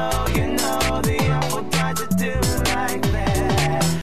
know, you know.